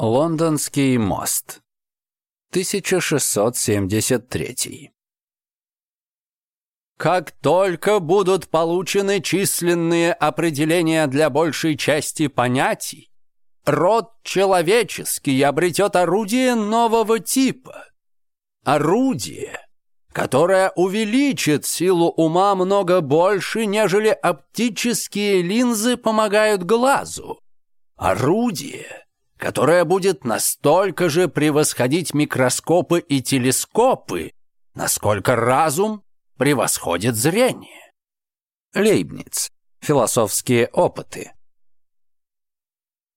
Лондонский мост. 1673. Как только будут получены численные определения для большей части понятий, род человеческий обретет орудие нового типа. Орудие, которое увеличит силу ума много больше, нежели оптические линзы помогают глазу. Орудие — которая будет настолько же превосходить микроскопы и телескопы, насколько разум превосходит зрение. Лейбниц. Философские опыты.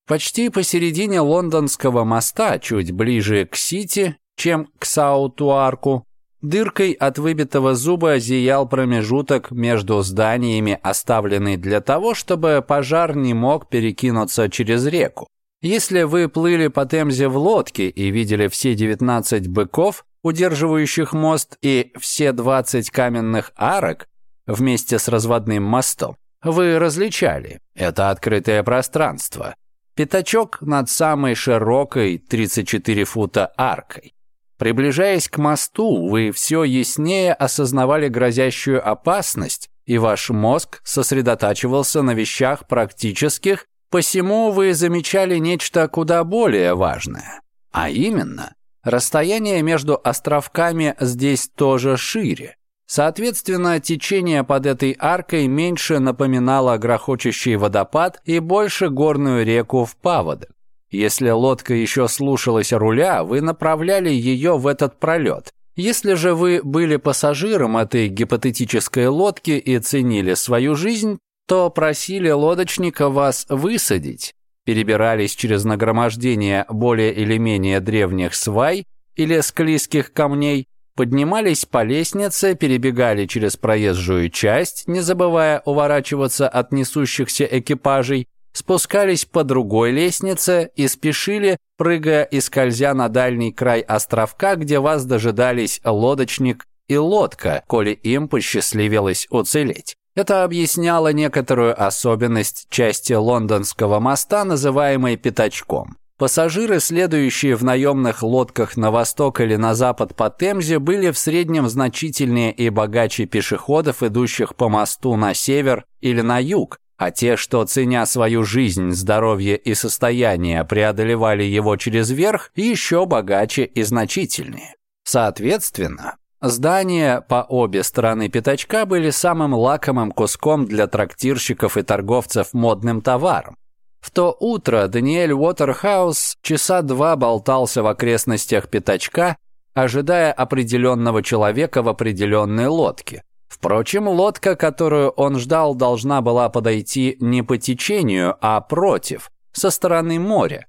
Почти посередине лондонского моста, чуть ближе к Сити, чем к Саутуарку, дыркой от выбитого зуба зиял промежуток между зданиями, оставленный для того, чтобы пожар не мог перекинуться через реку. Если вы плыли по Темзе в лодке и видели все 19 быков, удерживающих мост, и все 20 каменных арок вместе с разводным мостом, вы различали – это открытое пространство. Пятачок над самой широкой 34 фута аркой. Приближаясь к мосту, вы все яснее осознавали грозящую опасность, и ваш мозг сосредотачивался на вещах практических Посему вы замечали нечто куда более важное, а именно, расстояние между островками здесь тоже шире. Соответственно, течение под этой аркой меньше напоминало грохочущий водопад и больше горную реку в паводок. Если лодка еще слушалась руля, вы направляли ее в этот пролет. Если же вы были пассажиром этой гипотетической лодки и ценили свою жизнь, то просили лодочника вас высадить, перебирались через нагромождение более или менее древних свай или склизких камней, поднимались по лестнице, перебегали через проезжую часть, не забывая уворачиваться от несущихся экипажей, спускались по другой лестнице и спешили, прыгая и скользя на дальний край островка, где вас дожидались лодочник и лодка, коли им посчастливилось уцелеть. Это объясняло некоторую особенность части лондонского моста, называемой «пятачком». Пассажиры, следующие в наемных лодках на восток или на запад по Темзе, были в среднем значительнее и богаче пешеходов, идущих по мосту на север или на юг, а те, что, ценя свою жизнь, здоровье и состояние, преодолевали его через верх, еще богаче и значительнее. Соответственно, Здания по обе стороны пятачка были самым лакомым куском для трактирщиков и торговцев модным товаром. В то утро Даниэль Уотерхаус часа два болтался в окрестностях пятачка, ожидая определенного человека в определенной лодке. Впрочем, лодка, которую он ждал, должна была подойти не по течению, а против, со стороны моря.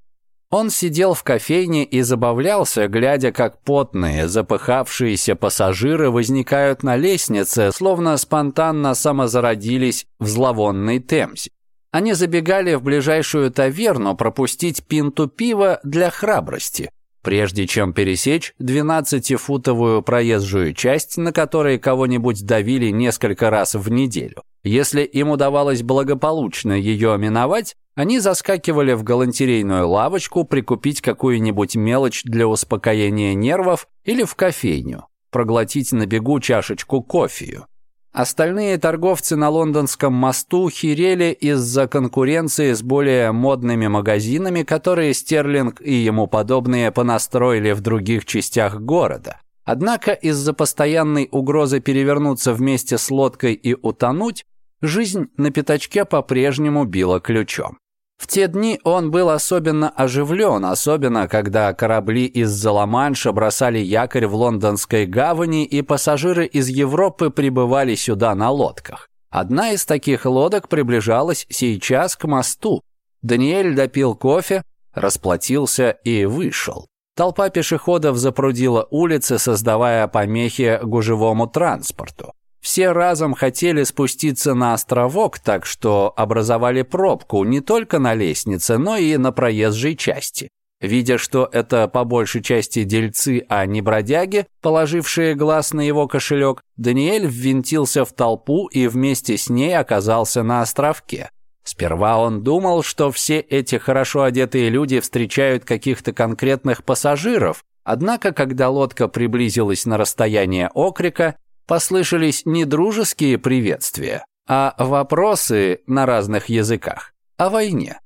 Он сидел в кофейне и забавлялся, глядя, как потные, запыхавшиеся пассажиры возникают на лестнице, словно спонтанно самозародились в зловонной темзе. Они забегали в ближайшую таверну пропустить пинту пива для храбрости прежде чем пересечь 12-футовую проезжую часть, на которой кого-нибудь давили несколько раз в неделю. Если им удавалось благополучно ее миновать, они заскакивали в галантерейную лавочку прикупить какую-нибудь мелочь для успокоения нервов или в кофейню, проглотить на бегу чашечку кофею. Остальные торговцы на лондонском мосту херели из-за конкуренции с более модными магазинами, которые Стерлинг и ему подобные понастроили в других частях города. Однако из-за постоянной угрозы перевернуться вместе с лодкой и утонуть, жизнь на пятачке по-прежнему била ключом. В те дни он был особенно оживлен, особенно когда корабли из Заламанша бросали якорь в лондонской гавани и пассажиры из Европы прибывали сюда на лодках. Одна из таких лодок приближалась сейчас к мосту. Даниэль допил кофе, расплатился и вышел. Толпа пешеходов запрудила улицы, создавая помехи гужевому транспорту. Все разом хотели спуститься на островок, так что образовали пробку не только на лестнице, но и на проезжей части. Видя, что это по большей части дельцы, а не бродяги, положившие глаз на его кошелек, Даниэль ввинтился в толпу и вместе с ней оказался на островке. Сперва он думал, что все эти хорошо одетые люди встречают каких-то конкретных пассажиров, однако когда лодка приблизилась на расстояние окрика, послышались не дружеские приветствия, а вопросы на разных языках о войне.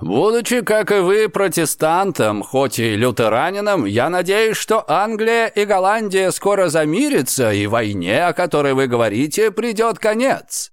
«Будучи, как и вы, протестантом, хоть и лютеранином, я надеюсь, что Англия и Голландия скоро замирятся, и войне, о которой вы говорите, придет конец».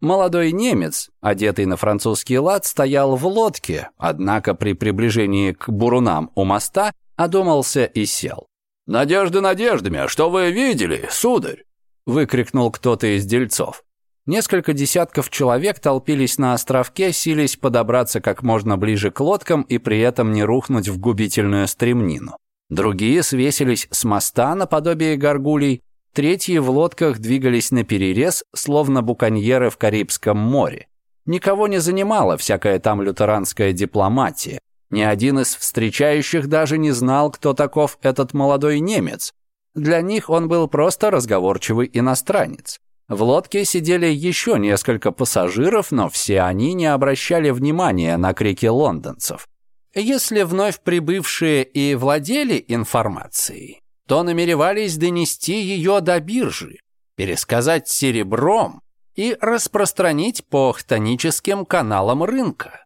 Молодой немец, одетый на французский лад, стоял в лодке, однако при приближении к бурунам у моста одумался и сел. «Надежды надеждами, а что вы видели, сударь?» выкрикнул кто-то из дельцов. Несколько десятков человек толпились на островке, сились подобраться как можно ближе к лодкам и при этом не рухнуть в губительную стремнину. Другие свесились с моста наподобие горгулей, третьи в лодках двигались на перерез, словно буконьеры в Карибском море. Никого не занимала всякая там лютеранская дипломатия. Ни один из встречающих даже не знал, кто таков этот молодой немец, для них он был просто разговорчивый иностранец. В лодке сидели еще несколько пассажиров, но все они не обращали внимания на крики лондонцев. Если вновь прибывшие и владели информацией, то намеревались донести ее до биржи, пересказать серебром и распространить по хтоническим каналам рынка.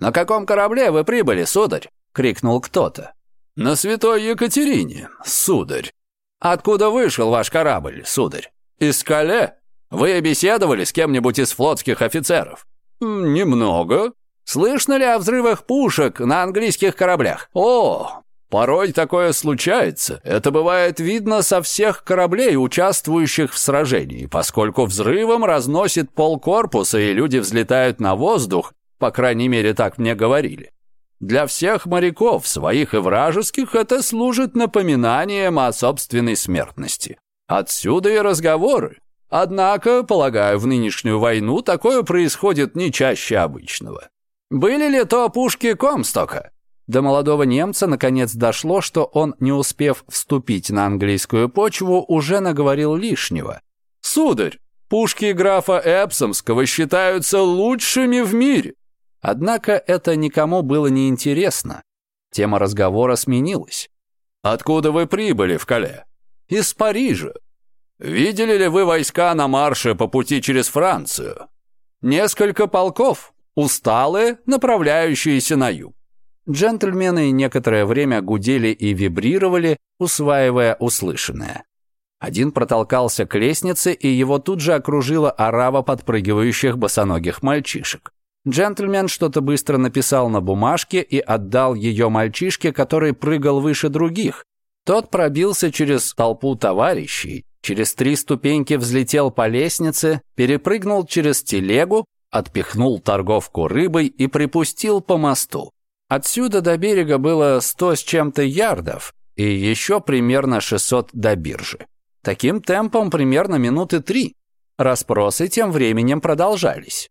«На каком корабле вы прибыли, сударь?» — крикнул кто-то. «На святой Екатерине, сударь», «Откуда вышел ваш корабль, сударь? Из Кале? Вы беседовали с кем-нибудь из флотских офицеров?» «Немного». «Слышно ли о взрывах пушек на английских кораблях?» «О, порой такое случается. Это бывает видно со всех кораблей, участвующих в сражении, поскольку взрывом разносит полкорпуса и люди взлетают на воздух, по крайней мере, так мне говорили. Для всех моряков, своих и вражеских, это служит напоминанием о собственной смертности. Отсюда и разговоры. Однако, полагаю, в нынешнюю войну такое происходит не чаще обычного. Были ли то пушки Комстока? До молодого немца наконец дошло, что он, не успев вступить на английскую почву, уже наговорил лишнего. «Сударь, пушки графа Эпсомского считаются лучшими в мире. Однако это никому было не интересно. Тема разговора сменилась. «Откуда вы прибыли в Кале?» «Из Парижа». «Видели ли вы войска на марше по пути через Францию?» «Несколько полков, усталые, направляющиеся на юг». Джентльмены некоторое время гудели и вибрировали, усваивая услышанное. Один протолкался к лестнице, и его тут же окружила орава подпрыгивающих босоногих мальчишек. Джентльмен что-то быстро написал на бумажке и отдал ее мальчишке, который прыгал выше других. Тот пробился через толпу товарищей, через три ступеньки взлетел по лестнице, перепрыгнул через телегу, отпихнул торговку рыбой и припустил по мосту. Отсюда до берега было сто с чем-то ярдов и еще примерно 600 до биржи. Таким темпом примерно минуты три. Распросы тем временем продолжались.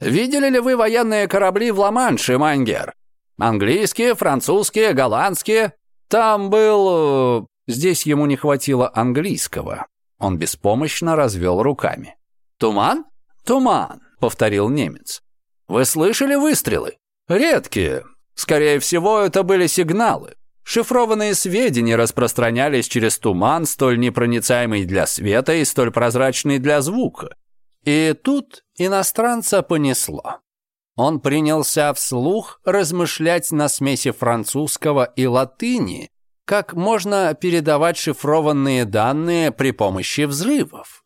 Видели ли вы военные корабли в Ла-Манше, Мангер? Английские, французские, голландские? Там был... Э, здесь ему не хватило английского. Он беспомощно развел руками. «Туман? Туман!» — повторил немец. «Вы слышали выстрелы? Редкие. Скорее всего, это были сигналы. Шифрованные сведения распространялись через туман, столь непроницаемый для света и столь прозрачный для звука. И тут иностранца понесло. Он принялся вслух размышлять на смеси французского и латыни, как можно передавать шифрованные данные при помощи взрывов.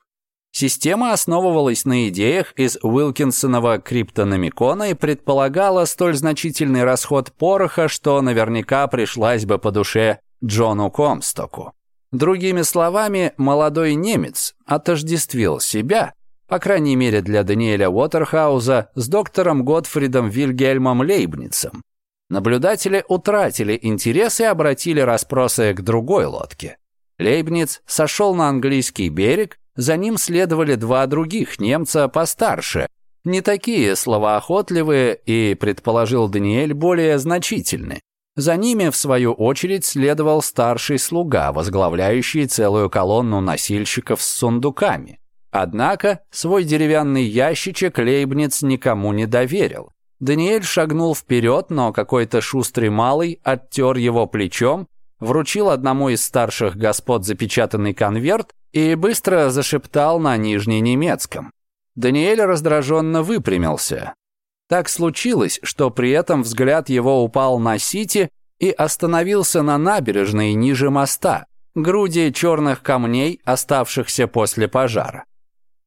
Система основывалась на идеях из Уилкинсонова криптономикона и предполагала столь значительный расход пороха, что наверняка пришлась бы по душе Джону Комстоку. Другими словами, молодой немец отождествил себя по крайней мере для Даниэля Уотерхауза с доктором Готфридом Вильгельмом Лейбницем. Наблюдатели утратили интерес и обратили расспросы к другой лодке. Лейбниц сошел на английский берег, за ним следовали два других немца постарше, не такие словоохотливые и, предположил Даниэль, более значительны. За ними, в свою очередь, следовал старший слуга, возглавляющий целую колонну носильщиков с сундуками. Однако свой деревянный ящичек Лейбниц никому не доверил. Даниэль шагнул вперед, но какой-то шустрый малый оттер его плечом, вручил одному из старших господ запечатанный конверт и быстро зашептал на нижненемецком. Даниэль раздраженно выпрямился. Так случилось, что при этом взгляд его упал на Сити и остановился на набережной ниже моста, груди черных камней, оставшихся после пожара.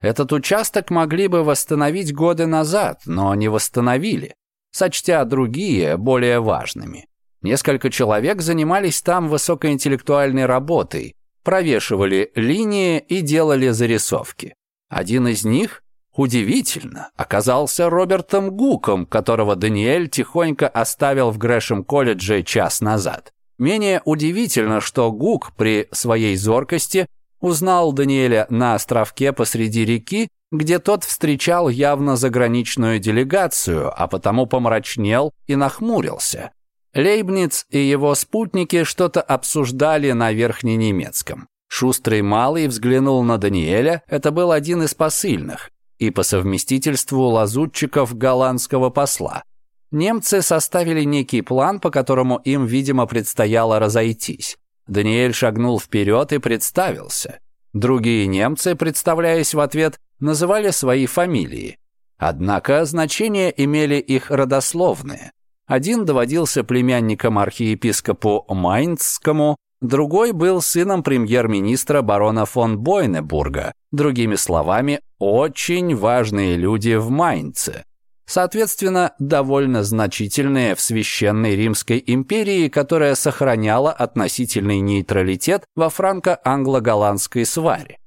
Этот участок могли бы восстановить годы назад, но не восстановили, сочтя другие более важными. Несколько человек занимались там высокоинтеллектуальной работой, провешивали линии и делали зарисовки. Один из них, удивительно, оказался Робертом Гуком, которого Даниэль тихонько оставил в Грэшем-колледже час назад. Менее удивительно, что Гук при своей зоркости – Узнал Даниэля на островке посреди реки, где тот встречал явно заграничную делегацию, а потому помрачнел и нахмурился. Лейбниц и его спутники что-то обсуждали на верхненемецком. Шустрый малый взглянул на Даниэля, это был один из посыльных, и по совместительству лазутчиков голландского посла. Немцы составили некий план, по которому им, видимо, предстояло разойтись. Даниэль шагнул вперед и представился. Другие немцы, представляясь в ответ, называли свои фамилии. Однако значения имели их родословные. Один доводился племянником архиепископу Майнцкому, другой был сыном премьер-министра барона фон Бойнебурга, другими словами, очень важные люди в Майнце соответственно, довольно значительные в Священной Римской империи, которая сохраняла относительный нейтралитет во франко-англо-голландской сваре.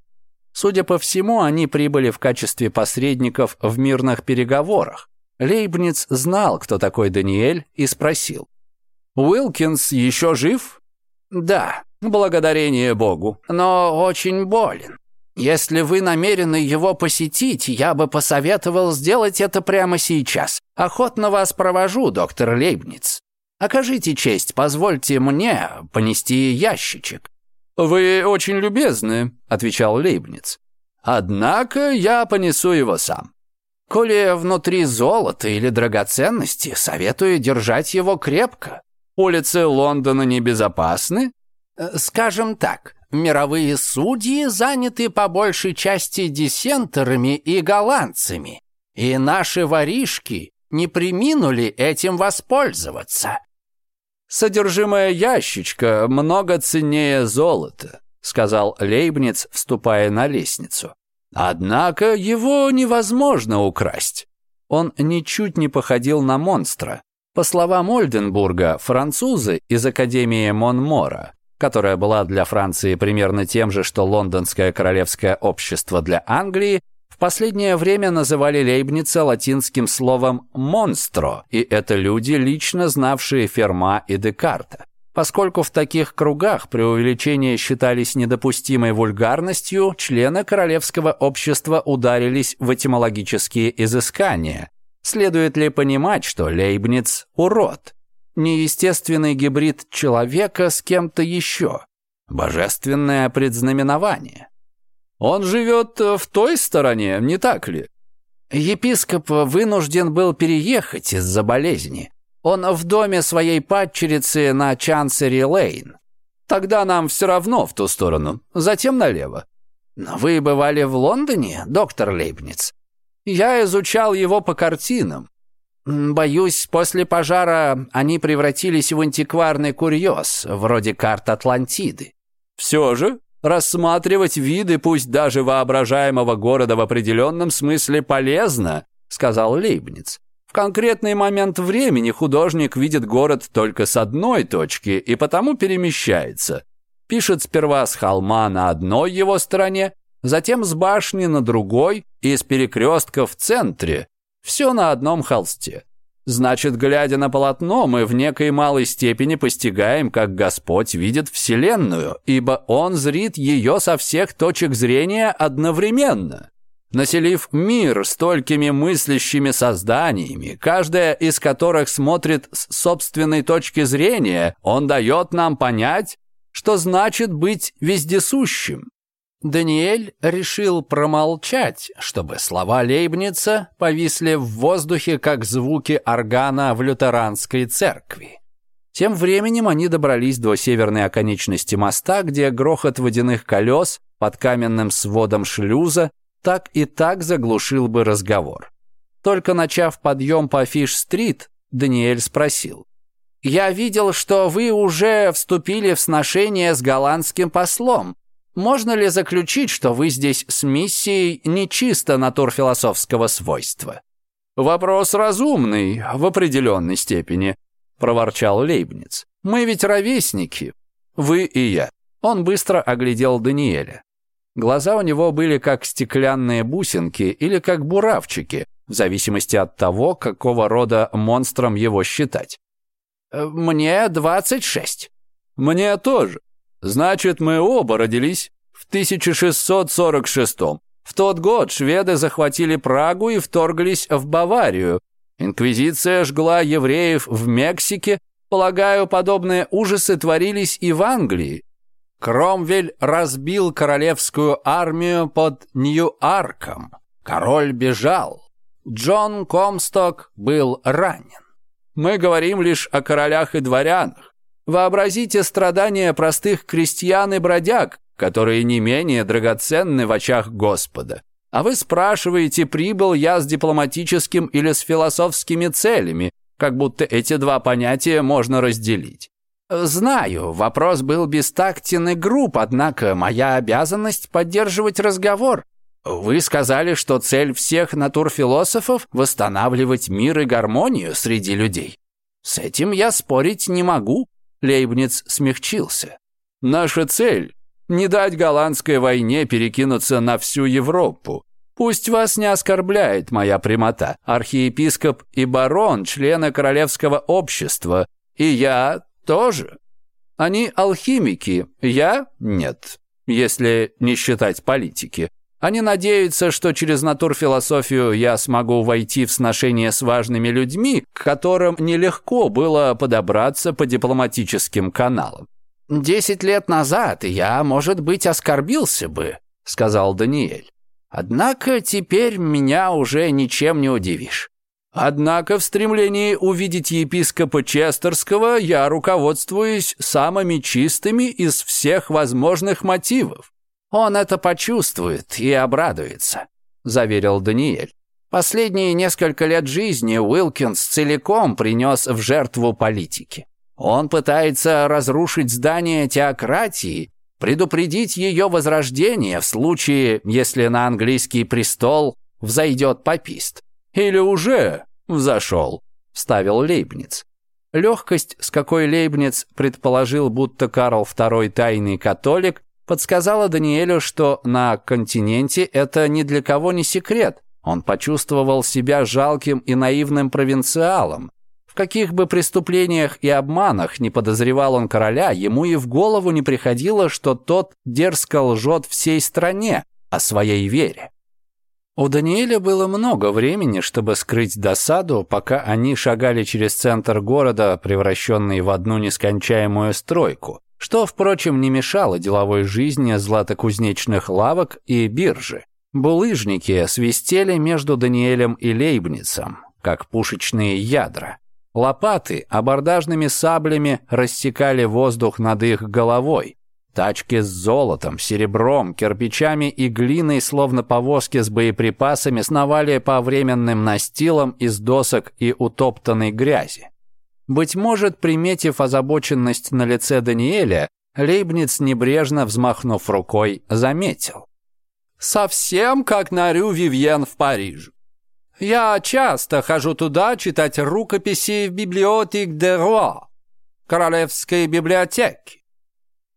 Судя по всему, они прибыли в качестве посредников в мирных переговорах. Лейбниц знал, кто такой Даниэль, и спросил. «Уилкинс еще жив?» «Да, благодарение Богу, но очень болен. Если вы намерены его посетить, я бы посоветовал сделать это прямо сейчас. Охотно вас провожу, доктор Лейбниц. Окажите честь, позвольте мне понести ящичек». «Вы очень любезны», — отвечал Лейбниц. «Однако я понесу его сам. Коли внутри золото или драгоценности, советую держать его крепко. Улицы Лондона небезопасны. Э, скажем так, Мировые судьи заняты по большей части диссентерами и голландцами, и наши воришки не приминули этим воспользоваться. «Содержимое ящичка много ценнее золота», сказал Лейбниц, вступая на лестницу. «Однако его невозможно украсть». Он ничуть не походил на монстра. По словам Ольденбурга, французы из Академии Монмора которая была для Франции примерно тем же, что Лондонское королевское общество для Англии, в последнее время называли Лейбница латинским словом «монстро», и это люди, лично знавшие Ферма и Декарта. Поскольку в таких кругах преувеличения считались недопустимой вульгарностью, члены королевского общества ударились в этимологические изыскания. Следует ли понимать, что Лейбниц – урод? неестественный гибрид человека с кем-то еще, божественное предзнаменование. Он живет э, в той стороне, не так ли? Епископ вынужден был переехать из-за болезни. Он в доме своей падчерицы на Чансери-Лейн. Тогда нам все равно в ту сторону, затем налево. Вы бывали в Лондоне, доктор Лейбниц? Я изучал его по картинам. Боюсь, после пожара они превратились в антикварный курьез, вроде карт Атлантиды. Все же, рассматривать виды, пусть даже воображаемого города в определенном смысле полезно, сказал Лейбниц. В конкретный момент времени художник видит город только с одной точки и потому перемещается. Пишет сперва с холма на одной его стороне, затем с башни на другой и с перекрестка в центре, все на одном холсте. Значит, глядя на полотно, мы в некой малой степени постигаем, как Господь видит Вселенную, ибо Он зрит ее со всех точек зрения одновременно. Населив мир столькими мыслящими созданиями, каждая из которых смотрит с собственной точки зрения, Он дает нам понять, что значит быть вездесущим. Даниэль решил промолчать, чтобы слова Лейбница повисли в воздухе, как звуки органа в лютеранской церкви. Тем временем они добрались до северной оконечности моста, где грохот водяных колес под каменным сводом шлюза так и так заглушил бы разговор. Только начав подъем по Фиш-стрит, Даниэль спросил. «Я видел, что вы уже вступили в сношение с голландским послом. Можно ли заключить, что вы здесь с миссией не чисто натурфилософского свойства? Вопрос разумный в определенной степени, проворчал Лейбниц. Мы ведь ровесники, вы и я. Он быстро оглядел Даниэля. Глаза у него были как стеклянные бусинки или как буравчики, в зависимости от того, какого рода монстром его считать. «Мне 26. «Мне тоже», Значит, мы оба родились в 1646 -м. В тот год шведы захватили Прагу и вторглись в Баварию. Инквизиция жгла евреев в Мексике. Полагаю, подобные ужасы творились и в Англии. Кромвель разбил королевскую армию под Нью-Арком. Король бежал. Джон Комсток был ранен. Мы говорим лишь о королях и дворянах. Вообразите страдания простых крестьян и бродяг, которые не менее драгоценны в очах Господа. А вы спрашиваете, прибыл я с дипломатическим или с философскими целями, как будто эти два понятия можно разделить. Знаю, вопрос был бестактен и груб, однако моя обязанность поддерживать разговор. Вы сказали, что цель всех натурфилософов – восстанавливать мир и гармонию среди людей. С этим я спорить не могу. Лейбниц смягчился. «Наша цель – не дать голландской войне перекинуться на всю Европу. Пусть вас не оскорбляет моя прямота, архиепископ и барон, члены королевского общества, и я тоже. Они алхимики, я – нет, если не считать политики. Они надеются, что через натурфилософию я смогу войти в сношение с важными людьми, к которым нелегко было подобраться по дипломатическим каналам. «Десять лет назад я, может быть, оскорбился бы», — сказал Даниэль. «Однако теперь меня уже ничем не удивишь». Однако в стремлении увидеть епископа Честерского я руководствуюсь самыми чистыми из всех возможных мотивов. «Он это почувствует и обрадуется», — заверил Даниэль. Последние несколько лет жизни Уилкинс целиком принес в жертву политики. Он пытается разрушить здание теократии, предупредить ее возрождение в случае, если на английский престол взойдет попист. «Или уже взошел», — вставил Лейбниц. Легкость, с какой Лейбниц предположил, будто Карл II тайный католик, подсказала Даниэлю, что на континенте это ни для кого не секрет. Он почувствовал себя жалким и наивным провинциалом. В каких бы преступлениях и обманах не подозревал он короля, ему и в голову не приходило, что тот дерзко лжет всей стране о своей вере. У Даниэля было много времени, чтобы скрыть досаду, пока они шагали через центр города, превращенный в одну нескончаемую стройку, что, впрочем, не мешало деловой жизни златокузнечных лавок и биржи. Булыжники свистели между Даниэлем и Лейбницем, как пушечные ядра. Лопаты абордажными саблями рассекали воздух над их головой, Тачки с золотом, серебром, кирпичами и глиной, словно повозки с боеприпасами, сновали по временным настилам из досок и утоптанной грязи. Быть может, приметив озабоченность на лице Даниэля, Лейбниц, небрежно взмахнув рукой, заметил. «Совсем как на Рю Вивьен в Париже. Я часто хожу туда читать рукописи в библиотек де Руа, королевской библиотеки.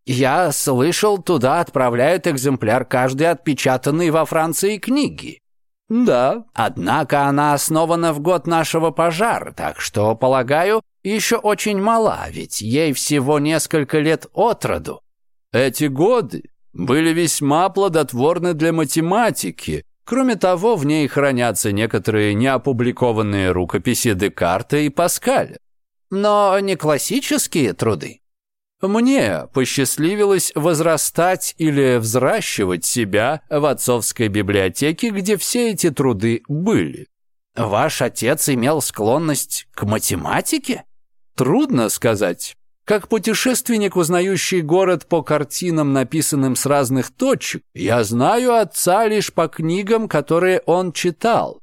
Я слышал, туда отправляют экземпляр каждой отпечатанной во Франции книги. Да, однако она основана в год нашего пожара, так что, полагаю, еще очень мала, ведь ей всего несколько лет от роду. Эти годы были весьма плодотворны для математики. Кроме того, в ней хранятся некоторые неопубликованные рукописи Декарта и Паскаля. Но не классические труды. Мне посчастливилось возрастать или взращивать себя в отцовской библиотеке, где все эти труды были. Ваш отец имел склонность к математике? Трудно сказать. Как путешественник, узнающий город по картинам, написанным с разных точек, я знаю отца лишь по книгам, которые он читал.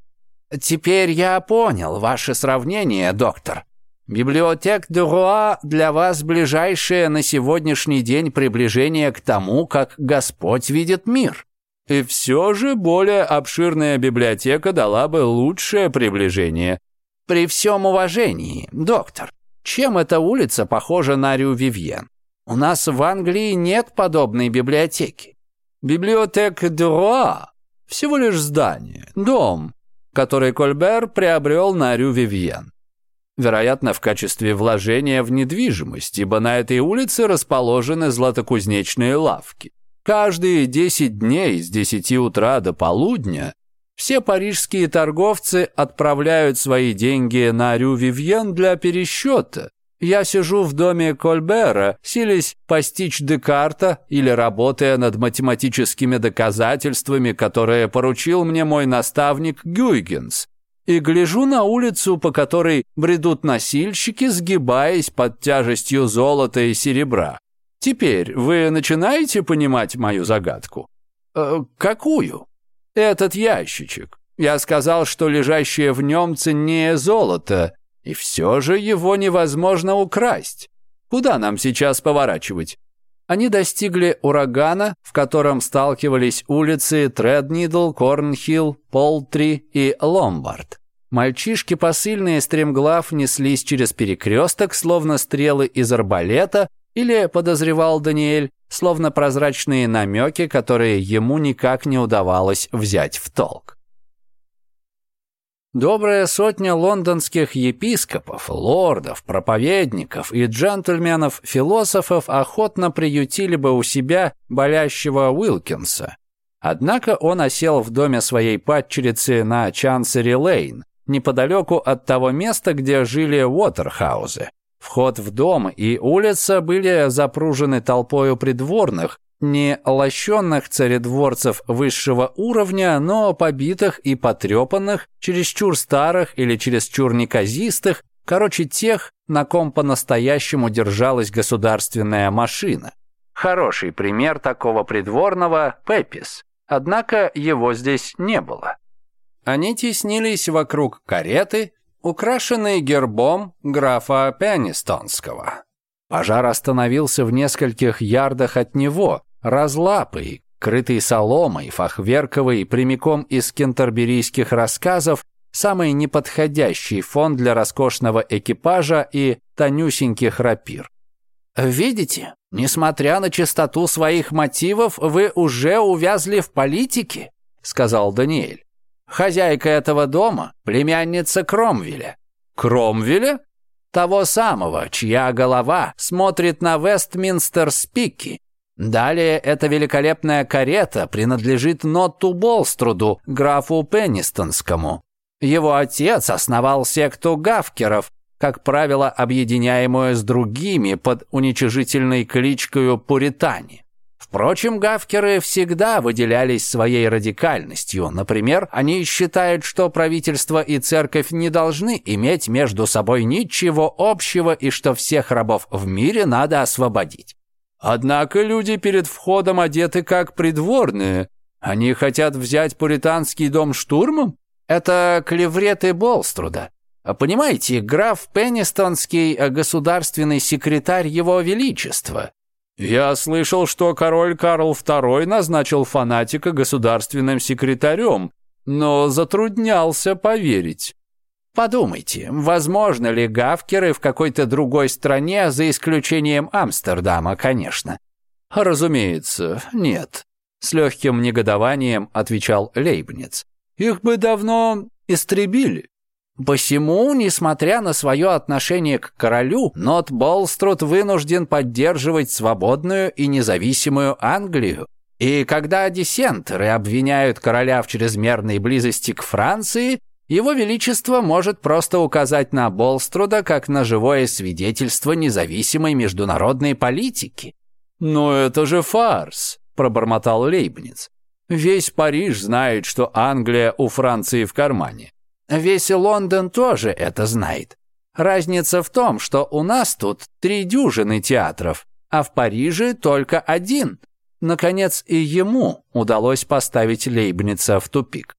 Теперь я понял ваше сравнение, доктор. Библиотек Дуруа для вас ближайшее на сегодняшний день приближение к тому, как Господь видит мир. И все же более обширная библиотека дала бы лучшее приближение. При всем уважении, доктор, чем эта улица похожа на Рю-Вивьен? У нас в Англии нет подобной библиотеки. Библиотек Дуруа – всего лишь здание, дом, который Кольбер приобрел на Рю-Вивьен вероятно, в качестве вложения в недвижимость, ибо на этой улице расположены златокузнечные лавки. Каждые 10 дней с 10 утра до полудня все парижские торговцы отправляют свои деньги на Рю-Вивьен для пересчета. Я сижу в доме Кольбера, силясь постичь Декарта или работая над математическими доказательствами, которые поручил мне мой наставник Гюйгенс, и гляжу на улицу, по которой бредут носильщики, сгибаясь под тяжестью золота и серебра. Теперь вы начинаете понимать мою загадку? Э, какую? Этот ящичек. Я сказал, что лежащее в нем ценнее золото, и все же его невозможно украсть. Куда нам сейчас поворачивать? Они достигли урагана, в котором сталкивались улицы Треднидл, Корнхилл, Полтри и Ломбард. Мальчишки посыльные стремглав неслись через перекресток, словно стрелы из арбалета, или, подозревал Даниэль, словно прозрачные намеки, которые ему никак не удавалось взять в толк. Добрая сотня лондонских епископов, лордов, проповедников и джентльменов-философов охотно приютили бы у себя болящего Уилкинса. Однако он осел в доме своей падчерицы на Чансери-Лейн, неподалеку от того места, где жили Уотерхаузы. Вход в дом и улица были запружены толпою придворных, не лощенных царедворцев высшего уровня, но побитых и потрепанных, чересчур старых или чересчур неказистых, короче тех, на ком по-настоящему держалась государственная машина. Хороший пример такого придворного – Пепис. Однако его здесь не было. Они теснились вокруг кареты, украшенной гербом графа Пянистонского. Пожар остановился в нескольких ярдах от него, Разлапый, крытый соломой, фахверковый, прямиком из кентерберийских рассказов, самый неподходящий фон для роскошного экипажа и тонюсеньких рапир. «Видите, несмотря на чистоту своих мотивов, вы уже увязли в политике», — сказал Даниэль. «Хозяйка этого дома — племянница Кромвеля». «Кромвеля?» «Того самого, чья голова смотрит на Вестминстер-спики Далее эта великолепная карета принадлежит Ноту Болструду, графу Пеннистонскому. Его отец основал секту гавкеров, как правило, объединяемую с другими под уничижительной кличкою Пуритане. Впрочем, гавкеры всегда выделялись своей радикальностью. Например, они считают, что правительство и церковь не должны иметь между собой ничего общего и что всех рабов в мире надо освободить. Однако люди перед входом одеты как придворные. Они хотят взять пуританский дом штурмом? Это клевреты Болструда. Понимаете, граф Пеннистонский э, – государственный секретарь его величества. Я слышал, что король Карл II назначил фанатика государственным секретарем, но затруднялся поверить. Подумайте, возможно ли гавкеры в какой-то другой стране, за исключением Амстердама, конечно? Разумеется, нет. С легким негодованием отвечал Лейбниц. Их бы давно истребили. Посему, несмотря на свое отношение к королю, Нот Болструт вынужден поддерживать свободную и независимую Англию. И когда диссентеры обвиняют короля в чрезмерной близости к Франции, его Величество может просто указать на Болструда как на живое свидетельство независимой международной политики. «Но это же фарс», — пробормотал Лейбниц. «Весь Париж знает, что Англия у Франции в кармане. Весь Лондон тоже это знает. Разница в том, что у нас тут три дюжины театров, а в Париже только один». Наконец и ему удалось поставить Лейбница в тупик.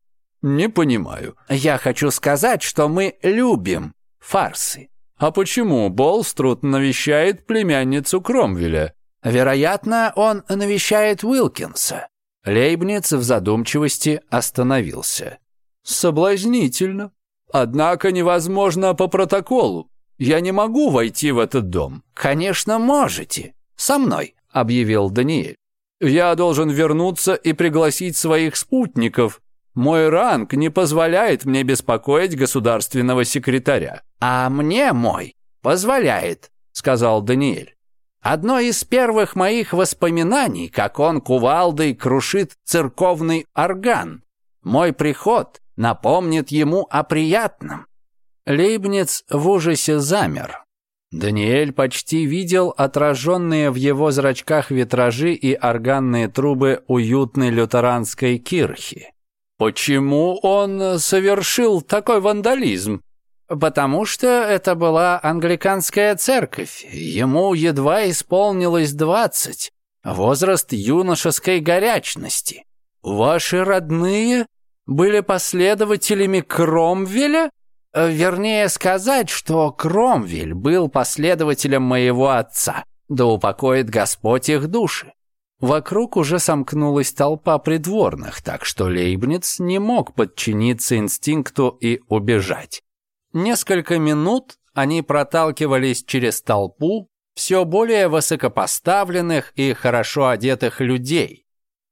«Не понимаю». «Я хочу сказать, что мы любим фарсы». «А почему Болструд навещает племянницу Кромвеля?» «Вероятно, он навещает Уилкинса». Лейбниц в задумчивости остановился. «Соблазнительно. Однако невозможно по протоколу. Я не могу войти в этот дом». «Конечно, можете. Со мной», — объявил Даниэль. «Я должен вернуться и пригласить своих спутников», мой ранг не позволяет мне беспокоить государственного секретаря. А мне мой позволяет, сказал Даниэль. Одно из первых моих воспоминаний, как он кувалдой крушит церковный орган. Мой приход напомнит ему о приятном. Лейбниц в ужасе замер. Даниэль почти видел отраженные в его зрачках витражи и органные трубы уютной лютеранской кирхи. Почему он совершил такой вандализм? Потому что это была англиканская церковь. Ему едва исполнилось двадцать. Возраст юношеской горячности. Ваши родные были последователями Кромвеля? Э, вернее сказать, что Кромвель был последователем моего отца. Да упокоит Господь их души. Вокруг уже сомкнулась толпа придворных, так что Лейбниц не мог подчиниться инстинкту и убежать. Несколько минут они проталкивались через толпу все более высокопоставленных и хорошо одетых людей.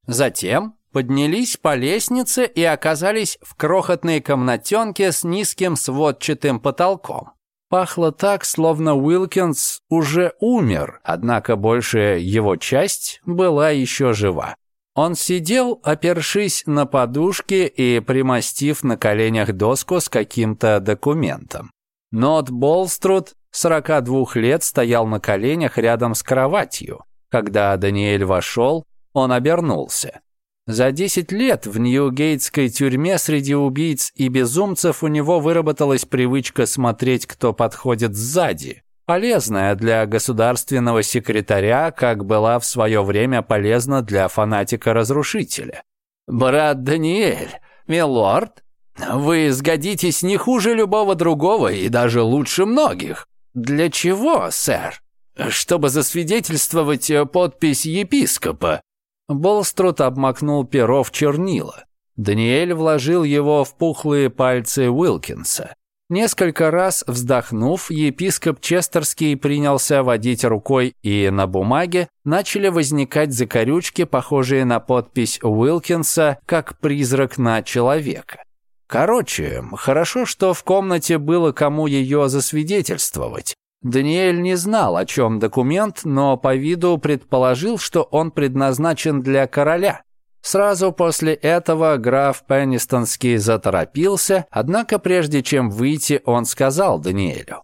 Затем поднялись по лестнице и оказались в крохотной комнатенке с низким сводчатым потолком. Пахло так, словно Уилкинс уже умер, однако большая его часть была еще жива. Он сидел, опершись на подушке и примостив на коленях доску с каким-то документом. Нот Болструд, 42 лет, стоял на коленях рядом с кроватью. Когда Даниэль вошел, он обернулся. За 10 лет в Ньюгейтской тюрьме среди убийц и безумцев у него выработалась привычка смотреть, кто подходит сзади. Полезная для государственного секретаря, как была в свое время полезна для фанатика-разрушителя. «Брат Даниэль, милорд, вы сгодитесь не хуже любого другого и даже лучше многих. Для чего, сэр?» чтобы засвидетельствовать э, подпись епископа. Болстрот обмакнул перо в чернила. Даниэль вложил его в пухлые пальцы Уилкинса. Несколько раз вздохнув, епископ Честерский принялся водить рукой, и на бумаге начали возникать закорючки, похожие на подпись Уилкинса, как призрак на человека. Короче, хорошо, что в комнате было кому ее засвидетельствовать. Даниэль не знал, о чем документ, но по виду предположил, что он предназначен для короля. Сразу после этого граф Пеннистонский заторопился, однако прежде чем выйти, он сказал Даниэлю.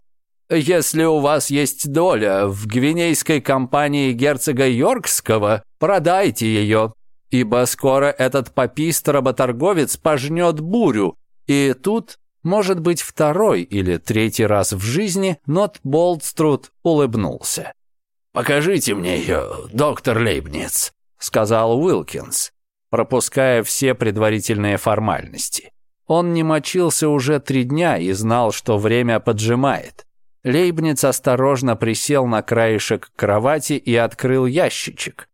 «Если у вас есть доля в гвинейской компании герцога Йоркского, продайте ее, ибо скоро этот попист-работорговец пожнет бурю, и тут может быть, второй или третий раз в жизни Нот Болдструд улыбнулся. «Покажите мне ее, доктор Лейбниц», — сказал Уилкинс, пропуская все предварительные формальности. Он не мочился уже три дня и знал, что время поджимает. Лейбниц осторожно присел на краешек кровати и открыл ящичек.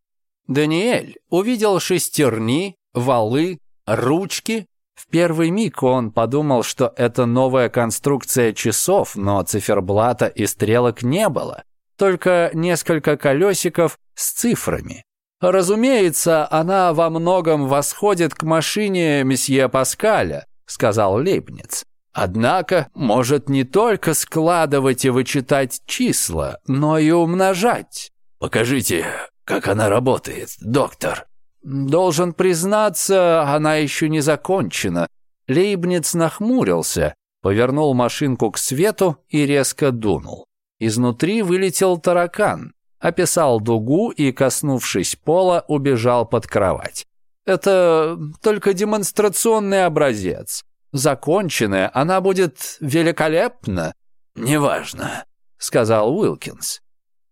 Даниэль увидел шестерни, валы, ручки, в первый миг он подумал, что это новая конструкция часов, но циферблата и стрелок не было, только несколько колесиков с цифрами. «Разумеется, она во многом восходит к машине месье Паскаля», — сказал Лейбниц. «Однако может не только складывать и вычитать числа, но и умножать». «Покажите, как она работает, доктор», «Должен признаться, она еще не закончена». Лейбниц нахмурился, повернул машинку к свету и резко дунул. Изнутри вылетел таракан, описал дугу и, коснувшись пола, убежал под кровать. Это только демонстрационный образец. Законченная она будет великолепна. «Неважно», — сказал Уилкинс.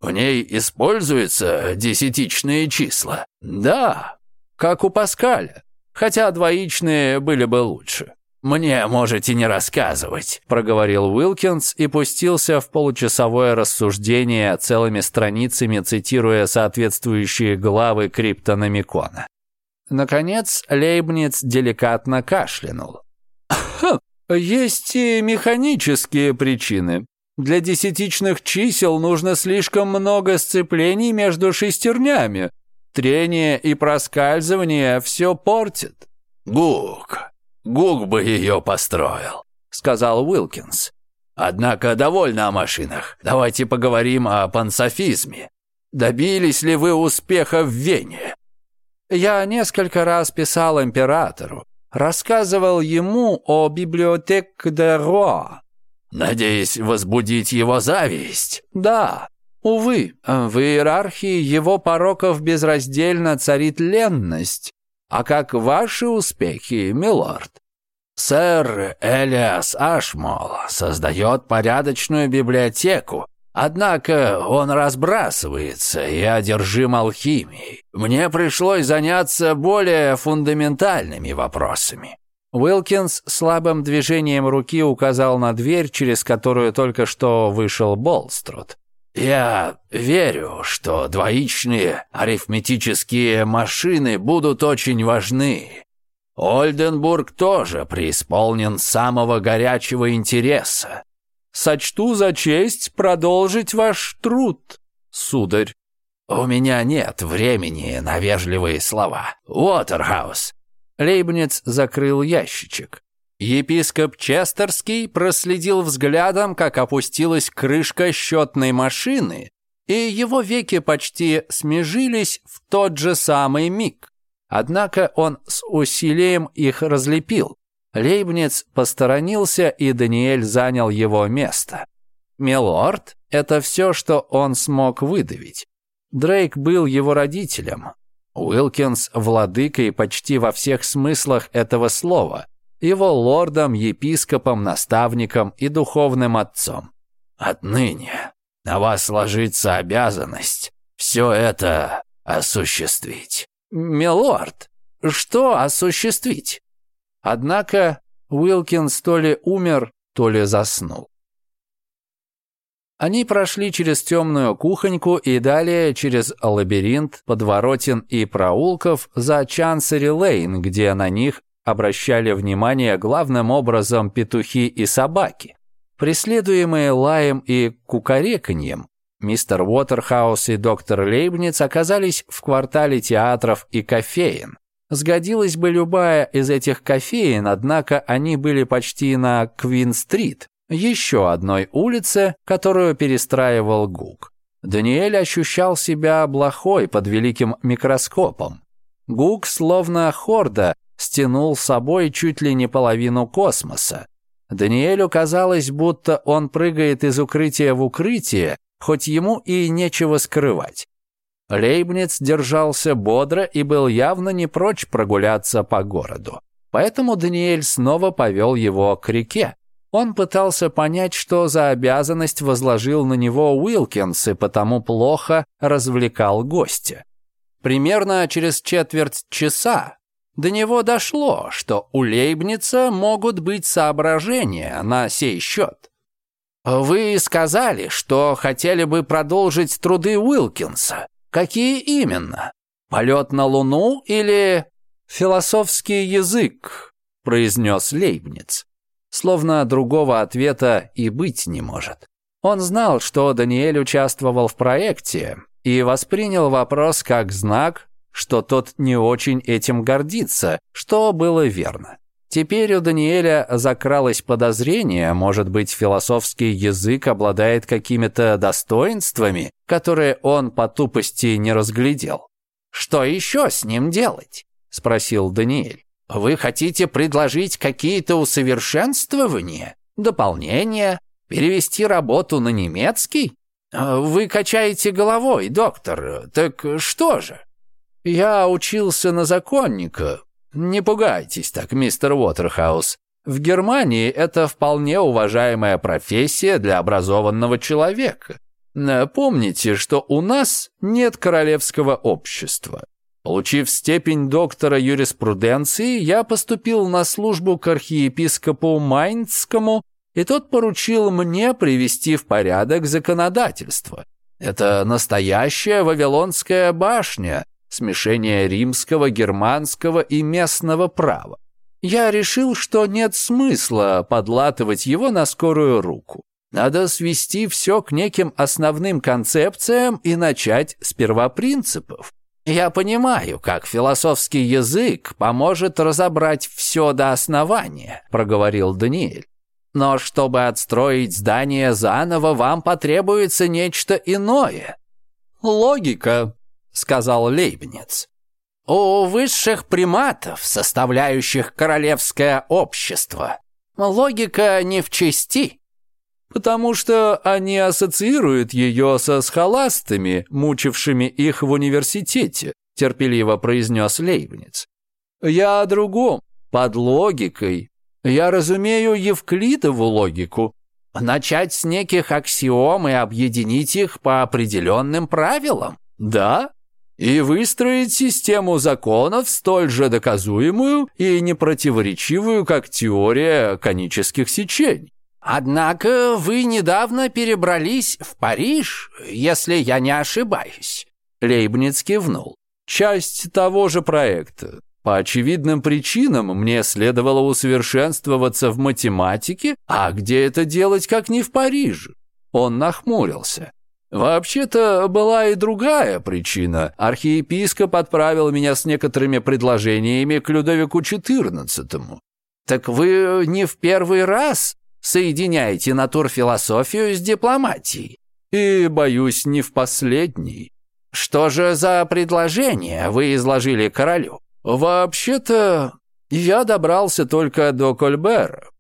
В ней используются десятичные числа. Да, как у Паскаля. Хотя двоичные были бы лучше. «Мне можете не рассказывать», — проговорил Уилкинс и пустился в получасовое рассуждение целыми страницами, цитируя соответствующие главы криптономикона. Наконец, Лейбниц деликатно кашлянул. «Есть и механические причины. Для десятичных чисел нужно слишком много сцеплений между шестернями. Трение и проскальзывание все портит». «Гук! Гук бы ее построил», — сказал Уилкинс. «Однако довольно о машинах. Давайте поговорим о пансофизме. Добились ли вы успеха в Вене?» Я несколько раз писал императору, рассказывал ему о библиотеке де Роа, надеясь возбудить его зависть. Да, увы, в иерархии его пороков безраздельно царит ленность. А как ваши успехи, милорд? Сэр Элиас Ашмол создает порядочную библиотеку, Однако он разбрасывается и одержим алхимией. Мне пришлось заняться более фундаментальными вопросами. Уилкинс слабым движением руки указал на дверь, через которую только что вышел Болстрот. «Я верю, что двоичные арифметические машины будут очень важны. Ольденбург тоже преисполнен самого горячего интереса. Сочту за честь продолжить ваш труд, сударь». «У меня нет времени на вежливые слова. Уотерхаус, Лейбниц закрыл ящичек. Епископ Честерский проследил взглядом, как опустилась крышка счетной машины, и его веки почти смежились в тот же самый миг. Однако он с усилием их разлепил. Лейбниц посторонился, и Даниэль занял его место. «Милорд» — это все, что он смог выдавить. Дрейк был его родителем, Уилкинс – владыкой почти во всех смыслах этого слова, его лордом, епископом, наставником и духовным отцом. Отныне на вас ложится обязанность все это осуществить. Милорд, что осуществить? Однако Уилкинс то ли умер, то ли заснул. Они прошли через темную кухоньку и далее через лабиринт подворотен и проулков за Чансери Лейн, где на них обращали внимание главным образом петухи и собаки. Преследуемые лаем и кукареканьем, мистер Уотерхаус и доктор Лейбниц оказались в квартале театров и кофеин. Сгодилась бы любая из этих кофеин, однако они были почти на Квин-стрит, еще одной улице, которую перестраивал Гук. Даниэль ощущал себя блохой под великим микроскопом. Гук, словно хорда, стянул с собой чуть ли не половину космоса. Даниэлю казалось, будто он прыгает из укрытия в укрытие, хоть ему и нечего скрывать. Лейбниц держался бодро и был явно не прочь прогуляться по городу. Поэтому Даниэль снова повел его к реке, он пытался понять, что за обязанность возложил на него Уилкинс и потому плохо развлекал гостя. Примерно через четверть часа до него дошло, что у Лейбница могут быть соображения на сей счет. «Вы сказали, что хотели бы продолжить труды Уилкинса. Какие именно? Полет на Луну или...» «Философский язык», — произнес Лейбниц словно другого ответа и быть не может. Он знал, что Даниэль участвовал в проекте, и воспринял вопрос как знак, что тот не очень этим гордится, что было верно. Теперь у Даниэля закралось подозрение, может быть, философский язык обладает какими-то достоинствами, которые он по тупости не разглядел. «Что еще с ним делать?» – спросил Даниэль. Вы хотите предложить какие-то усовершенствования, дополнения, перевести работу на немецкий? А, вы качаете головой, доктор. Так что же? Я учился на законника. Не пугайтесь так, мистер Уотерхаус. В Германии это вполне уважаемая профессия для образованного человека. Помните, что у нас нет королевского общества. Получив степень доктора юриспруденции, я поступил на службу к архиепископу Майнцкому, и тот поручил мне привести в порядок законодательство. Это настоящая Вавилонская башня, смешение римского, германского и местного права. Я решил, что нет смысла подлатывать его на скорую руку. Надо свести все к неким основным концепциям и начать с первопринципов. Я понимаю, как философский язык поможет разобрать все до основания, проговорил Даниэль. Но чтобы отстроить здание заново, вам потребуется нечто иное. Логика, сказал Лейбниц. У высших приматов, составляющих королевское общество, логика не в чести потому что они ассоциируют ее со схоластами, мучившими их в университете», терпеливо произнес Лейбниц. «Я о другом, под логикой. Я разумею Евклидову логику. Начать с неких аксиом и объединить их по определенным правилам, да?» и выстроить систему законов, столь же доказуемую и непротиворечивую, как теория конических сечений. Однако вы недавно перебрались в Париж, если я не ошибаюсь. Лейбниц кивнул. Часть того же проекта. По очевидным причинам мне следовало усовершенствоваться в математике, а где это делать, как не в Париже? Он нахмурился. Вообще-то была и другая причина. Архиепископ отправил меня с некоторыми предложениями к Людовику XIV. Так вы не в первый раз Соединяйте натурфилософию с дипломатией. И, боюсь, не в последней. Что же за предложение вы изложили королю? Вообще-то, я добрался только до Кольбера.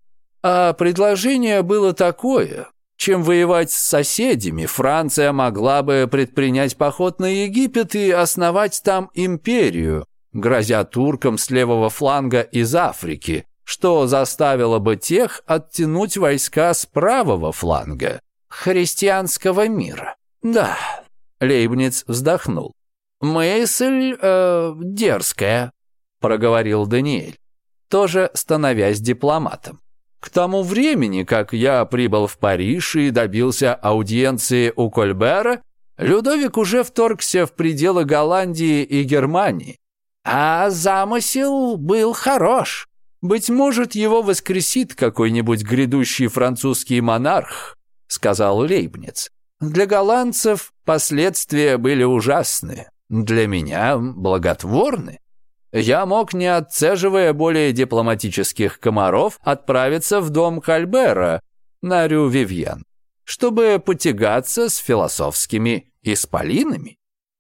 А предложение было такое. Чем воевать с соседями, Франция могла бы предпринять поход на Египет и основать там империю, грозя туркам с левого фланга из Африки, что заставило бы тех оттянуть войска с правого фланга христианского мира. Да, Лейбниц вздохнул. «Мысль э, дерзкая», — проговорил Даниэль, тоже становясь дипломатом. К тому времени, как я прибыл в Париж и добился аудиенции у Кольбера, Людовик уже вторгся в пределы Голландии и Германии. А замысел был хорош. «Быть может, его воскресит какой-нибудь грядущий французский монарх», — сказал Лейбниц. «Для голландцев последствия были ужасны, для меня благотворны. Я мог, не отцеживая более дипломатических комаров, отправиться в дом Кальбера на Рю-Вивьен, чтобы потягаться с философскими исполинами».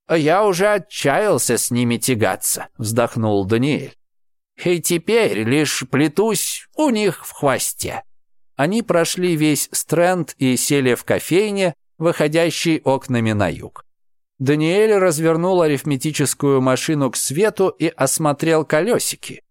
«Я уже отчаялся с ними тягаться», — вздохнул Даниэль. И теперь лишь плетусь у них в хвосте. Они прошли весь Стрэнд и сели в кофейне, выходящей окнами на юг. Даниэль развернул арифметическую машину к свету и осмотрел колесики.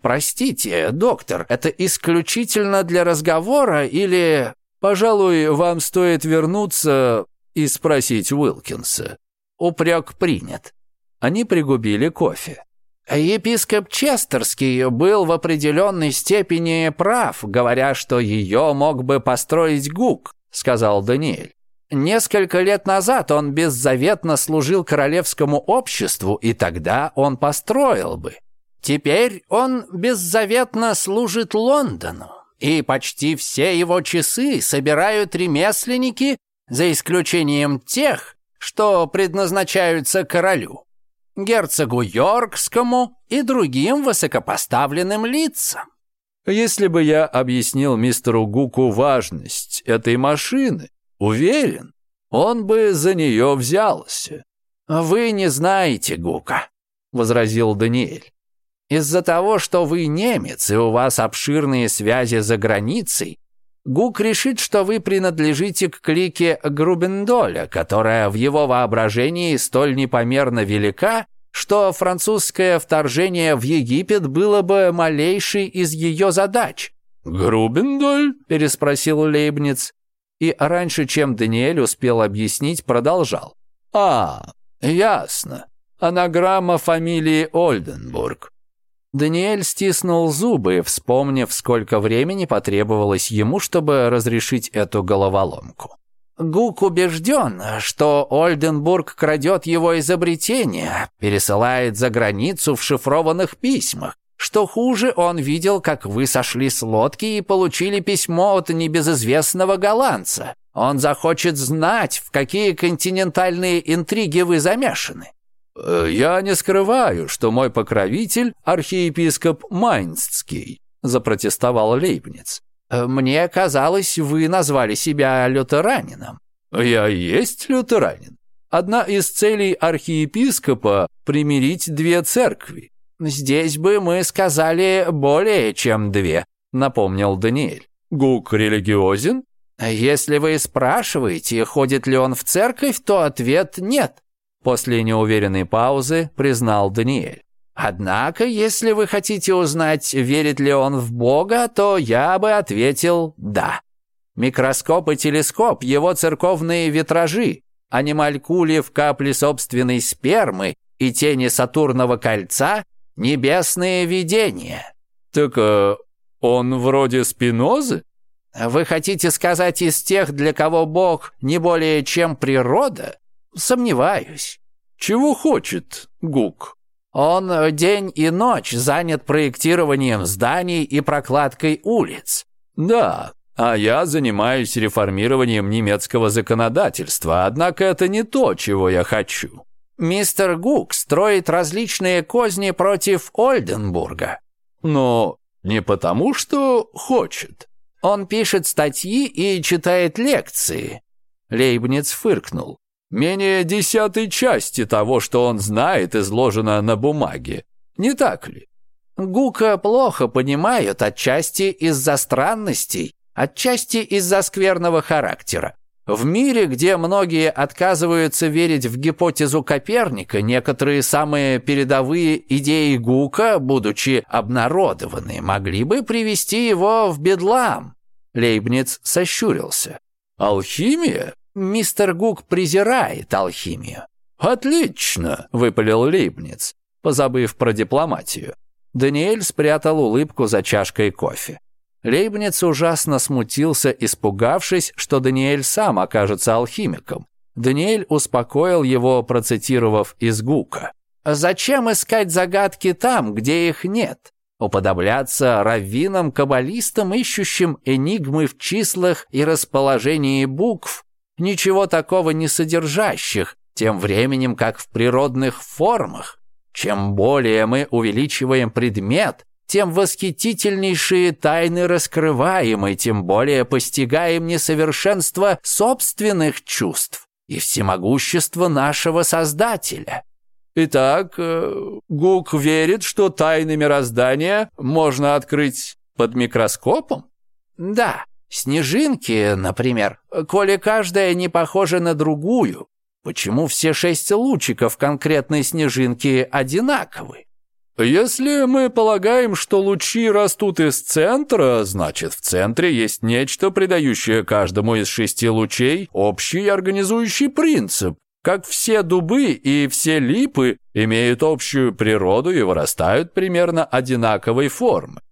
«Простите, доктор, это исключительно для разговора или...» «Пожалуй, вам стоит вернуться и спросить Уилкинса». Упрек принят. Они пригубили кофе. А епископ Честерский был в определенной степени прав, говоря, что ее мог бы построить Гук, сказал Даниэль. Несколько лет назад он беззаветно служил королевскому обществу, и тогда он построил бы. Теперь он беззаветно служит Лондону, и почти все его часы собирают ремесленники, за исключением тех, что предназначаются королю герцогу Йоркскому и другим высокопоставленным лицам. Если бы я объяснил мистеру Гуку важность этой машины, уверен, он бы за нее взялся. «Вы не знаете Гука», — возразил Даниэль. «Из-за того, что вы немец и у вас обширные связи за границей, Гук решит, что вы принадлежите к клике Грубендоля, которая в его воображении столь непомерно велика, что французское вторжение в Египет было бы малейшей из ее задач. «Грубендоль?» – переспросил Лейбниц. И раньше, чем Даниэль успел объяснить, продолжал. «А, ясно. Анаграмма фамилии Ольденбург. Даниэль стиснул зубы, вспомнив, сколько времени потребовалось ему, чтобы разрешить эту головоломку. Гук убежден, что Ольденбург крадет его изобретение, пересылает за границу в шифрованных письмах. Что хуже, он видел, как вы сошли с лодки и получили письмо от небезызвестного голландца. Он захочет знать, в какие континентальные интриги вы замешаны. Э, «Я не скрываю, что мой покровитель – архиепископ Майнцкий», – запротестовал Лейбниц. Э, «Мне казалось, вы назвали себя лютеранином». «Я есть лютеранин. Одна из целей архиепископа – примирить две церкви. «Здесь бы мы сказали более чем две», – напомнил Даниэль. «Гук религиозен?» «Если вы спрашиваете, ходит ли он в церковь, то ответ – нет. После неуверенной паузы признал Даниэль. «Однако, если вы хотите узнать, верит ли он в Бога, то я бы ответил «да». Микроскоп и телескоп – его церковные витражи, анималькули в капле собственной спермы и тени Сатурного кольца – небесные видения». «Так э, он вроде Спинозы?» «Вы хотите сказать из тех, для кого Бог не более чем природа?» Сомневаюсь. Чего хочет Гук? Он день и ночь занят проектированием зданий и прокладкой улиц. Да, а я занимаюсь реформированием немецкого законодательства, однако это не то, чего я хочу. Мистер Гук строит различные козни против Ольденбурга. Но не потому, что хочет. Он пишет статьи и читает лекции. Лейбниц фыркнул. Менее десятой части того, что он знает, изложено на бумаге. Не так ли? Гука плохо понимают, отчасти из-за странностей, отчасти из-за скверного характера. В мире, где многие отказываются верить в гипотезу Коперника, некоторые самые передовые идеи Гука, будучи обнародованы, могли бы привести его в бедлам. Лейбниц сощурился. Алхимия? Мистер Гук презирает алхимию». «Отлично!» — выпалил Лейбниц, позабыв про дипломатию. Даниэль спрятал улыбку за чашкой кофе. Лейбниц ужасно смутился, испугавшись, что Даниэль сам окажется алхимиком. Даниэль успокоил его, процитировав из Гука. «Зачем искать загадки там, где их нет? Уподобляться раввинам-каббалистам, ищущим энигмы в числах и расположении букв? ничего такого не содержащих, тем временем как в природных формах. Чем более мы увеличиваем предмет, тем восхитительнейшие тайны раскрываем и тем более постигаем несовершенство собственных чувств и всемогущество нашего Создателя. Итак, э, Гук верит, что тайны мироздания можно открыть под микроскопом? Да, Снежинки, например, коли каждая не похожа на другую, почему все шесть лучиков конкретной снежинки одинаковы? Если мы полагаем, что лучи растут из центра, значит, в центре есть нечто, придающее каждому из шести лучей общий организующий принцип. Как все дубы и все липы имеют общую природу и вырастают примерно одинаковой формы.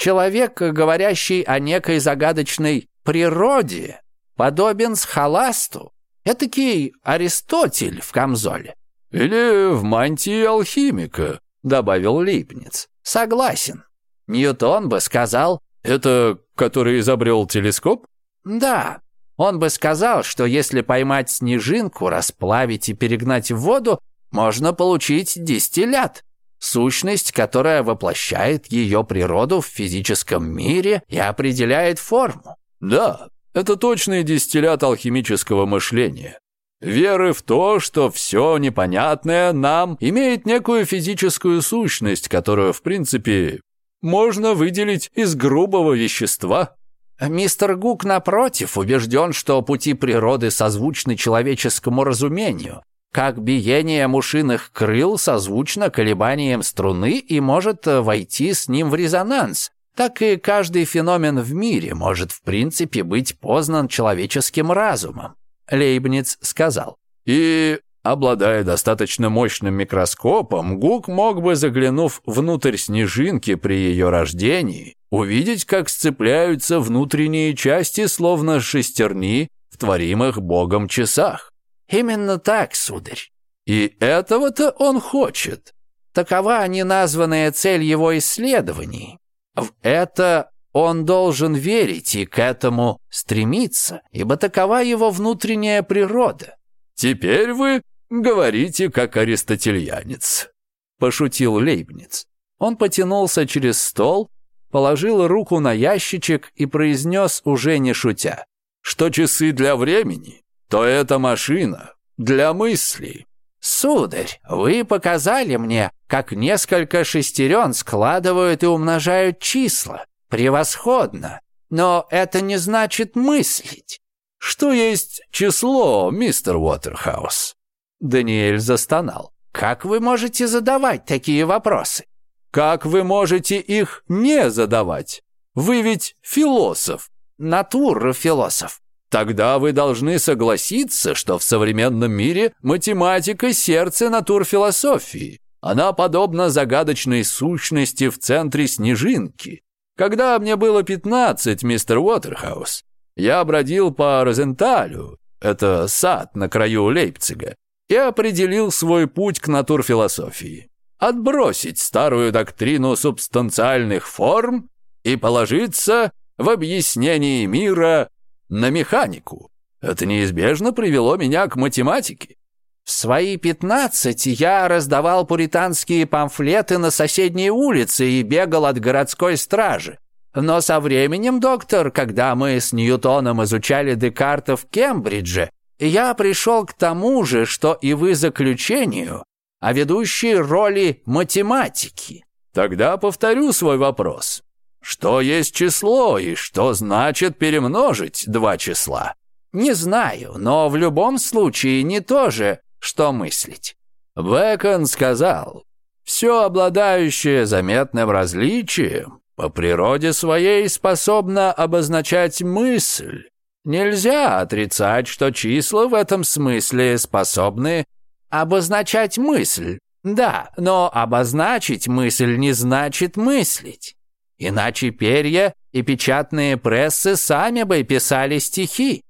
Человек, говорящий о некой загадочной природе, подобен схоласту, этакий Аристотель в камзоле. «Или в мантии алхимика», — добавил Липниц. «Согласен. Ньютон бы сказал...» «Это который изобрел телескоп?» «Да. Он бы сказал, что если поймать снежинку, расплавить и перегнать в воду, можно получить дистиллят сущность, которая воплощает ее природу в физическом мире и определяет форму. Да, это точный дистиллят алхимического мышления. Веры в то, что все непонятное нам имеет некую физическую сущность, которую, в принципе, можно выделить из грубого вещества. Мистер Гук, напротив, убежден, что пути природы созвучны человеческому разумению, как биение мушиных крыл созвучно колебанием струны и может э, войти с ним в резонанс, так и каждый феномен в мире может в принципе быть познан человеческим разумом, Лейбниц сказал. И, обладая достаточно мощным микроскопом, Гук мог бы, заглянув внутрь снежинки при ее рождении, увидеть, как сцепляются внутренние части, словно шестерни в творимых Богом часах. Именно так, сударь. И этого-то он хочет. Такова неназванная цель его исследований. В это он должен верить и к этому стремиться, ибо такова его внутренняя природа. Теперь вы говорите как аристотельянец, пошутил Лейбниц. Он потянулся через стол, положил руку на ящичек и произнес уже не шутя: "Что часы для времени?" то эта машина для мыслей. «Сударь, вы показали мне, как несколько шестерен складывают и умножают числа. Превосходно. Но это не значит мыслить». «Что есть число, мистер Уотерхаус?» Даниэль застонал. «Как вы можете задавать такие вопросы?» «Как вы можете их не задавать? Вы ведь философ». «Натура философ. Тогда вы должны согласиться, что в современном мире математика – сердце натурфилософии. Она подобна загадочной сущности в центре снежинки. Когда мне было 15, мистер Уотерхаус, я бродил по Розенталю, это сад на краю Лейпцига, и определил свой путь к натурфилософии. Отбросить старую доктрину субстанциальных форм и положиться в объяснении мира на механику. Это неизбежно привело меня к математике. В свои пятнадцать я раздавал пуританские памфлеты на соседней улице и бегал от городской стражи. Но со временем, доктор, когда мы с Ньютоном изучали Декарта в Кембридже, я пришел к тому же, что и вы заключению о ведущей роли математики. Тогда повторю свой вопрос. Что есть число и что значит перемножить два числа? Не знаю, но в любом случае не то же, что мыслить. Бэкон сказал, «Все обладающее заметным различием по природе своей способно обозначать мысль. Нельзя отрицать, что числа в этом смысле способны обозначать мысль. Да, но обозначить мысль не значит мыслить. Иначе перья и печатные прессы сами бы писали стихи.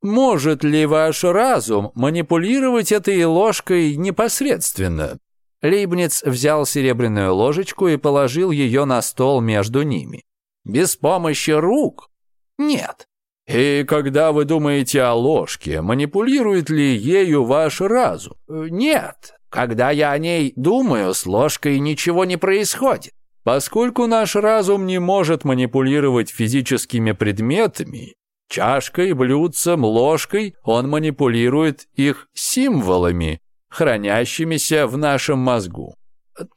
Может ли ваш разум манипулировать этой ложкой непосредственно? Лейбниц взял серебряную ложечку и положил ее на стол между ними. Без помощи рук? Нет. И когда вы думаете о ложке, манипулирует ли ею ваш разум? Э, нет. Когда я о ней думаю, с ложкой ничего не происходит. Поскольку наш разум не может манипулировать физическими предметами, чашкой, блюдцем, ложкой, он манипулирует их символами, хранящимися в нашем мозгу.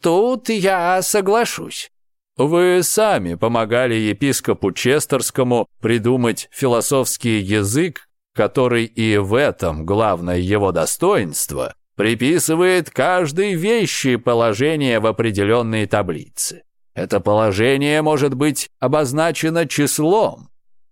Тут я соглашусь. Вы сами помогали епископу Честерскому придумать философский язык, который и в этом главное его достоинство, приписывает каждой вещи положение в определенной таблице. Это положение может быть обозначено числом.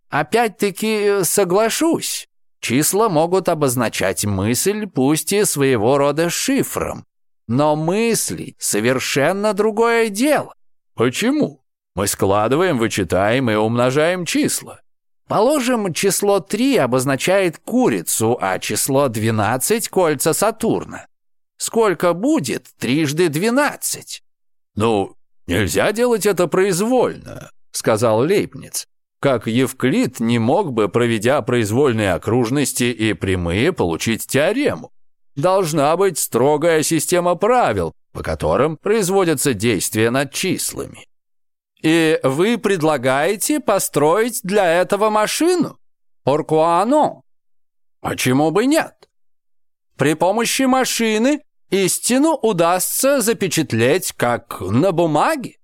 Опять-таки э, соглашусь. Числа могут обозначать мысль, пусть и своего рода шифром. Но мысли — совершенно другое дело. Почему? Мы складываем, вычитаем и умножаем числа. Положим, число 3 обозначает курицу, а число 12 — кольца Сатурна. Сколько будет трижды 12? Ну, «Нельзя делать это произвольно», — сказал Лейбниц, как Евклид не мог бы, проведя произвольные окружности и прямые, получить теорему. Должна быть строгая система правил, по которым производятся действия над числами. «И вы предлагаете построить для этого машину? Оркуано?» «Почему бы нет?» При помощи машины истину удастся запечатлеть как на бумаге.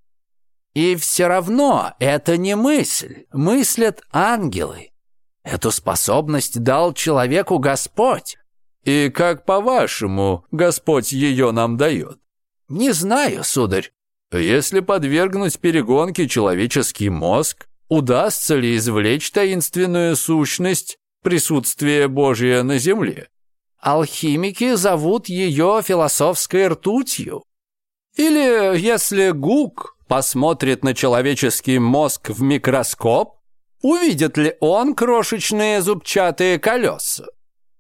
И все равно это не мысль, мыслят ангелы. Эту способность дал человеку Господь. И как, по-вашему, Господь ее нам дает? Не знаю, сударь. Если подвергнуть перегонке человеческий мозг, удастся ли извлечь таинственную сущность присутствия Божия на земле? Алхимики зовут ее философской ртутью. Или если Гук посмотрит на человеческий мозг в микроскоп, увидит ли он крошечные зубчатые колеса.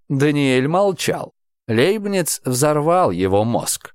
Даниэль молчал. Лейбниц взорвал его мозг.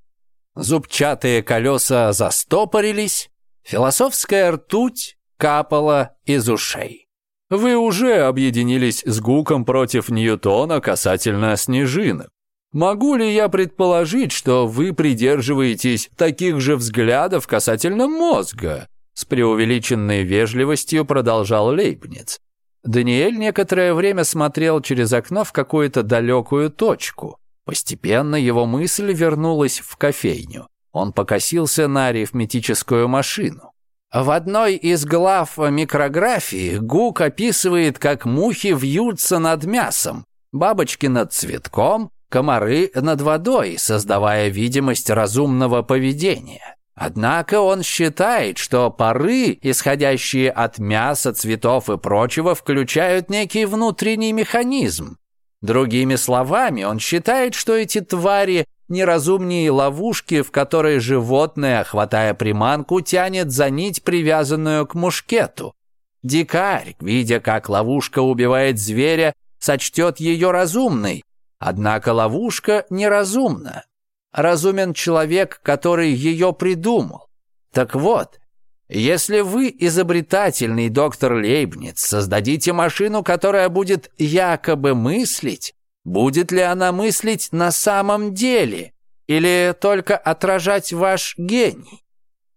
Зубчатые колеса застопорились, философская ртуть капала из ушей. Вы уже объединились с Гуком против Ньютона касательно снежинок. Могу ли я предположить, что вы придерживаетесь таких же взглядов касательно мозга? С преувеличенной вежливостью продолжал Лейбниц. Даниэль некоторое время смотрел через окно в какую-то далекую точку. Постепенно его мысль вернулась в кофейню. Он покосился на арифметическую машину. В одной из глав микрографии Гук описывает, как мухи вьются над мясом, бабочки над цветком, комары над водой, создавая видимость разумного поведения. Однако он считает, что пары, исходящие от мяса, цветов и прочего, включают некий внутренний механизм. Другими словами, он считает, что эти твари неразумнее ловушки, в которые животное, хватая приманку, тянет за нить, привязанную к мушкету. Дикарь, видя, как ловушка убивает зверя, сочтет ее разумной. Однако ловушка неразумна. Разумен человек, который ее придумал. Так вот, если вы, изобретательный доктор Лейбниц, создадите машину, которая будет якобы мыслить, Будет ли она мыслить на самом деле или только отражать ваш гений?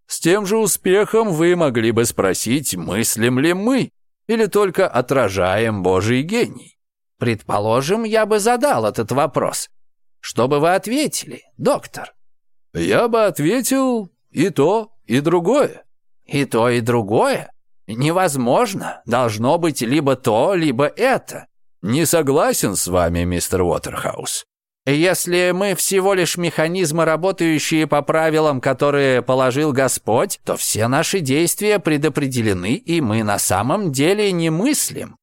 С тем же успехом вы могли бы спросить, мыслим ли мы или только отражаем Божий гений. Предположим, я бы задал этот вопрос. Что бы вы ответили, доктор? Я бы ответил и то, и другое. И то, и другое? Невозможно. Должно быть либо то, либо это. Не согласен с вами, мистер Уотерхаус. Если мы всего лишь механизмы, работающие по правилам, которые положил Господь, то все наши действия предопределены, и мы на самом деле не мыслим.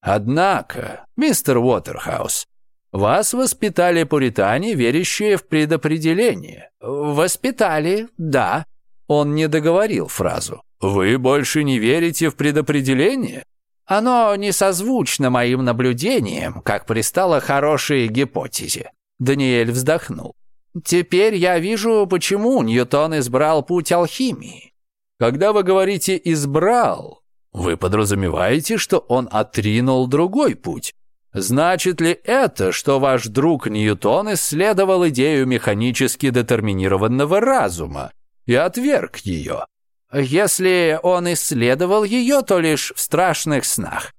Однако, мистер Уотерхаус, вас воспитали пуритане, верящие в предопределение. Воспитали, да. Он не договорил фразу. Вы больше не верите в предопределение? Оно не созвучно моим наблюдениям, как пристало хорошей гипотезе. Даниэль вздохнул. Теперь я вижу, почему Ньютон избрал путь алхимии. Когда вы говорите «избрал», вы подразумеваете, что он отринул другой путь. Значит ли это, что ваш друг Ньютон исследовал идею механически детерминированного разума и отверг ее? Если он исследовал ее, то лишь в страшных снах.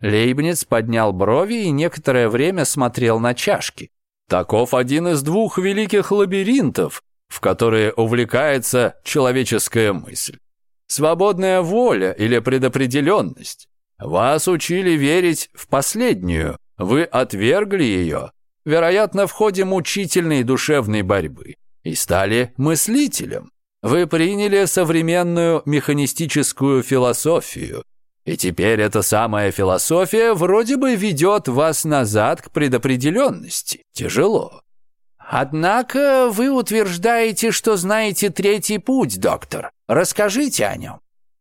Лейбниц поднял брови и некоторое время смотрел на чашки. Таков один из двух великих лабиринтов, в которые увлекается человеческая мысль. Свободная воля или предопределенность. Вас учили верить в последнюю, вы отвергли ее, вероятно, в ходе мучительной душевной борьбы, и стали мыслителем. Вы приняли современную механистическую философию, и теперь эта самая философия вроде бы ведет вас назад к предопределенности. Тяжело. Однако вы утверждаете, что знаете третий путь, доктор. Расскажите о нем.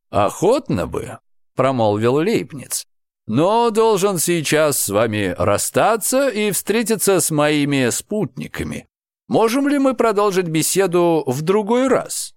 Охотно бы, промолвил Лейбниц. Но должен сейчас с вами расстаться и встретиться с моими спутниками. Можем ли мы продолжить беседу в другой раз?»